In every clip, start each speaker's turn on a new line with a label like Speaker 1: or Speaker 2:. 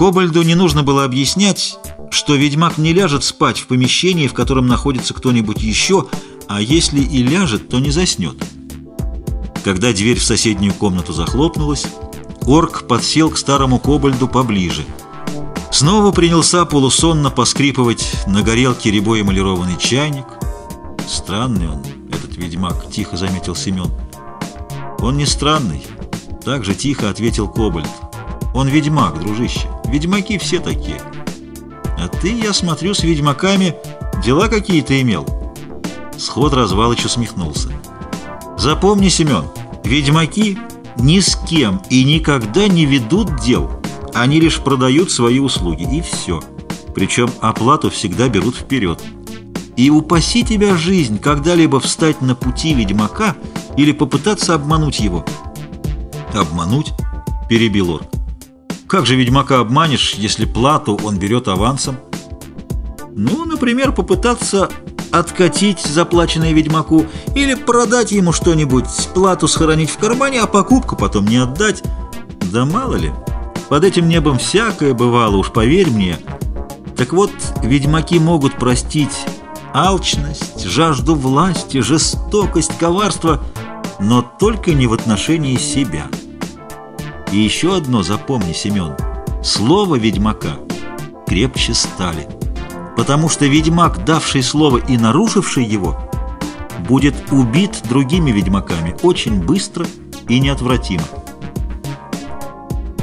Speaker 1: Кобальду не нужно было объяснять, что ведьмак не ляжет спать в помещении, в котором находится кто-нибудь еще, а если и ляжет, то не заснет. Когда дверь в соседнюю комнату захлопнулась, орк подсел к старому кобальду поближе. Снова принялся полусонно поскрипывать на горелке рябой эмалированный чайник. Странный он, этот ведьмак, тихо заметил Семен. Он не странный, так же тихо ответил кобальд. Он ведьмак, дружище. Ведьмаки все такие. А ты, я смотрю, с ведьмаками дела какие-то имел. Сход развалыч усмехнулся. Запомни, Семен, ведьмаки ни с кем и никогда не ведут дел. Они лишь продают свои услуги, и все. Причем оплату всегда берут вперед. И упаси тебя жизнь когда-либо встать на пути ведьмака или попытаться обмануть его. «Обмануть?» – перебил Орк. Как же ведьмака обманешь, если плату он берет авансом? Ну, например, попытаться откатить заплаченное ведьмаку или продать ему что-нибудь, плату сохранить в кармане, а покупку потом не отдать. Да мало ли, под этим небом всякое бывало, уж поверь мне. Так вот, ведьмаки могут простить алчность, жажду власти, жестокость, коварство, но только не в отношении себя. И еще одно запомни, Семен. Слово ведьмака крепче стали. Потому что ведьмак, давший слово и нарушивший его, будет убит другими ведьмаками очень быстро и неотвратимо.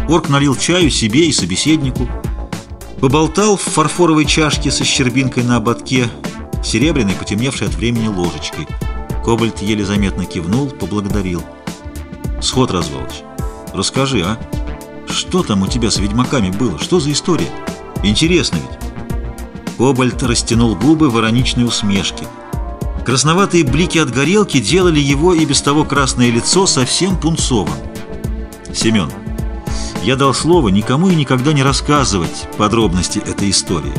Speaker 1: Орк налил чаю себе и собеседнику, поболтал в фарфоровой чашке со щербинкой на ободке, серебряной, потемневшей от времени ложечкой. Кобальт еле заметно кивнул, поблагодарил. Сход развалыч. Расскажи, а? Что там у тебя с ведьмаками было? Что за история? Интересно ведь. Кобальт растянул губы в ироничной усмешке. Красноватые блики от горелки делали его и без того красное лицо совсем пунцовым. Семен, я дал слово никому и никогда не рассказывать подробности этой истории.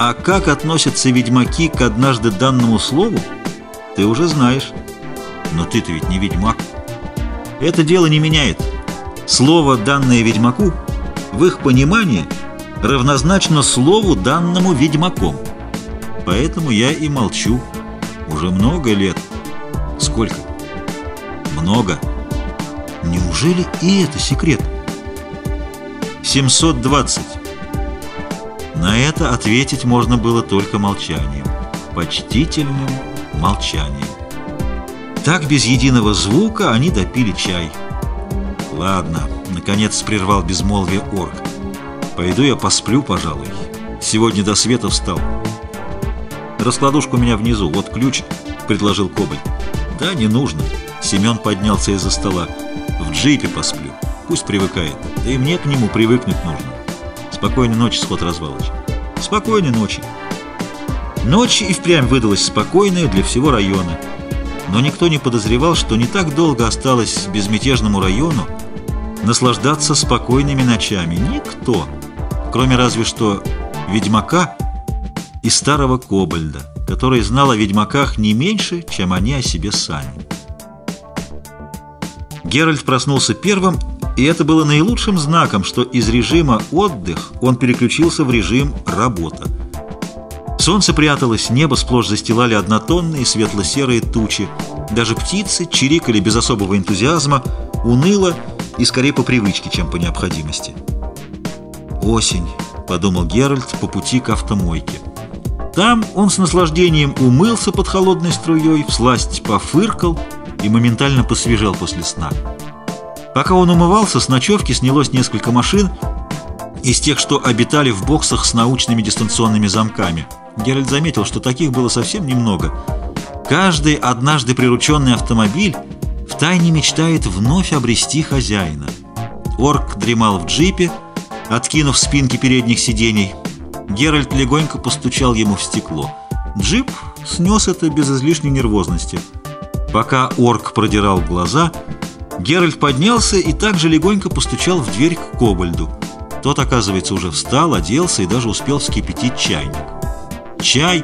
Speaker 1: А как относятся ведьмаки к однажды данному слову, ты уже знаешь. Но ты-то ведь не ведьмак. Это дело не меняет. Слово, данное ведьмаку, в их понимании равнозначно слову, данному ведьмаком. Поэтому я и молчу. Уже много лет. Сколько? Много. Неужели и это секрет? 720. На это ответить можно было только молчанием. Почтительным молчанием. Так без единого звука они допили чай. «Ладно», — наконец прервал безмолвие орк. «Пойду я посплю, пожалуй. Сегодня до света встал». «Раскладушка у меня внизу, вот ключ», — предложил Кобальт. «Да, не нужно». Семен поднялся из-за стола. «В джипе посплю. Пусть привыкает. Да и мне к нему привыкнуть нужно. Спокойной ночи, сход развалыч». «Спокойной ночи». Ночь и впрямь выдалась спокойная для всего района. Но никто не подозревал, что не так долго осталось безмятежному району, наслаждаться спокойными ночами. Никто, кроме разве что ведьмака и старого кобальда, который знал о ведьмаках не меньше, чем они о себе сами. Геральт проснулся первым, и это было наилучшим знаком, что из режима «отдых» он переключился в режим «работа». Солнце пряталось, небо сплошь застилали однотонные светло-серые тучи. Даже птицы чирикали без особого энтузиазма, уныло и скорее по привычке, чем по необходимости. «Осень», — подумал Геральт по пути к автомойке. Там он с наслаждением умылся под холодной струей, всласть пофыркал и моментально посвежел после сна. Пока он умывался, с ночевки снялось несколько машин из тех, что обитали в боксах с научными дистанционными замками. Геральт заметил, что таких было совсем немного. Каждый однажды прирученный автомобиль втайне мечтает вновь обрести хозяина. Орк дремал в джипе, откинув спинки передних сидений. Геральт легонько постучал ему в стекло. Джип снес это без излишней нервозности. Пока орк продирал глаза, Геральт поднялся и также легонько постучал в дверь к Кобальду. Тот, оказывается, уже встал, оделся и даже успел вскипятить чайник. Чай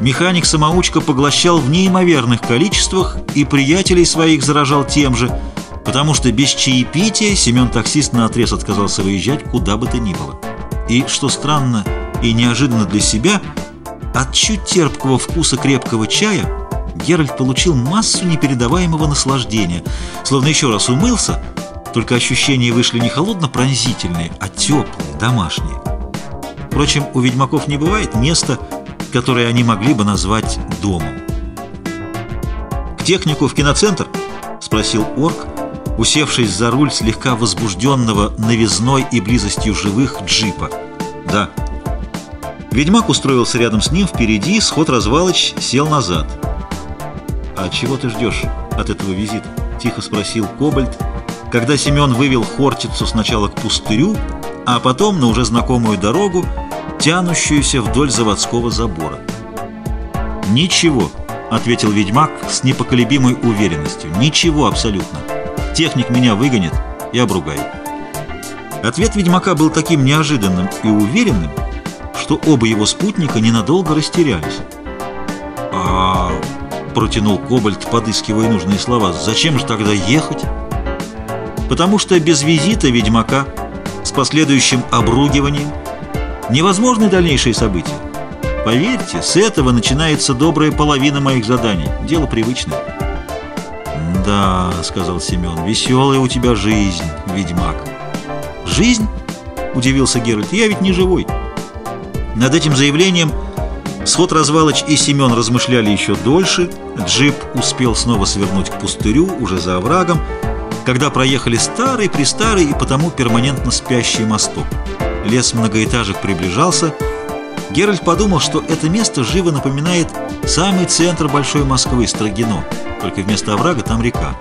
Speaker 1: Механик-самоучка поглощал в неимоверных количествах и приятелей своих заражал тем же, потому что без чаепития Семен-таксист наотрез отказался выезжать куда бы то ни было. И, что странно и неожиданно для себя, от чуть терпкого вкуса крепкого чая Геральт получил массу непередаваемого наслаждения, словно еще раз умылся, только ощущения вышли не холодно-пронзительные, а теплые, домашние. Впрочем, у ведьмаков не бывает места, которое они могли бы назвать домом. «К технику в киноцентр?» — спросил орк, усевшись за руль слегка возбужденного новизной и близостью живых джипа. «Да». Ведьмак устроился рядом с ним впереди, сход развалыч сел назад. «А чего ты ждешь от этого визита?» — тихо спросил Кобальт, когда Семен вывел Хортицу сначала к пустырю, а потом на уже знакомую дорогу, тянущуюся вдоль заводского забора. «Ничего», — ответил ведьмак с непоколебимой уверенностью. «Ничего абсолютно. Техник меня выгонит и обругает». Ответ ведьмака был таким неожиданным и уверенным, что оба его спутника ненадолго растерялись. «А...» — протянул Кобальт, подыскивая нужные слова. «Зачем же тогда ехать?» «Потому что без визита ведьмака с последующим обругиванием невозможны дальнейшие события. Поверьте, с этого начинается добрая половина моих заданий. Дело привычное». «Да», — сказал Семен, — «веселая у тебя жизнь, ведьмак». «Жизнь?» — удивился Геральт. «Я ведь не живой». Над этим заявлением Сход развалыч и Семен размышляли еще дольше. Джип успел снова свернуть к пустырю, уже за оврагом, когда проехали старый-престарый и потому перманентно спящий мосток. Лес многоэтажек приближался. Геральт подумал, что это место живо напоминает самый центр Большой Москвы, Строгино, только вместо оврага там река.